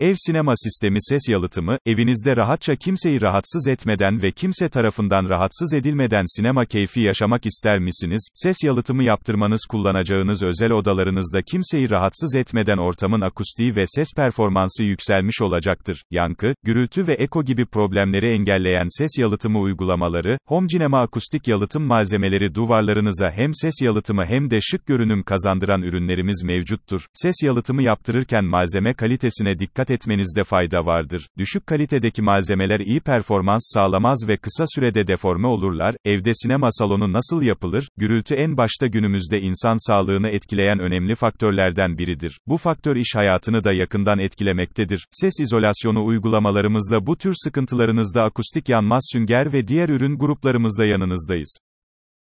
Ev sinema sistemi ses yalıtımı, evinizde rahatça kimseyi rahatsız etmeden ve kimse tarafından rahatsız edilmeden sinema keyfi yaşamak ister misiniz? Ses yalıtımı yaptırmanız kullanacağınız özel odalarınızda kimseyi rahatsız etmeden ortamın akustiği ve ses performansı yükselmiş olacaktır. Yankı, gürültü ve eko gibi problemleri engelleyen ses yalıtımı uygulamaları, Home Cinema akustik yalıtım malzemeleri duvarlarınıza hem ses yalıtımı hem de şık görünüm kazandıran ürünlerimiz mevcuttur. Ses yalıtımı yaptırırken malzeme kalitesine dikkat etmenizde fayda vardır. Düşük kalitedeki malzemeler iyi performans sağlamaz ve kısa sürede deforme olurlar. Evde sinema salonu nasıl yapılır? Gürültü en başta günümüzde insan sağlığını etkileyen önemli faktörlerden biridir. Bu faktör iş hayatını da yakından etkilemektedir. Ses izolasyonu uygulamalarımızla bu tür sıkıntılarınızda akustik yanmaz sünger ve diğer ürün gruplarımızla yanınızdayız.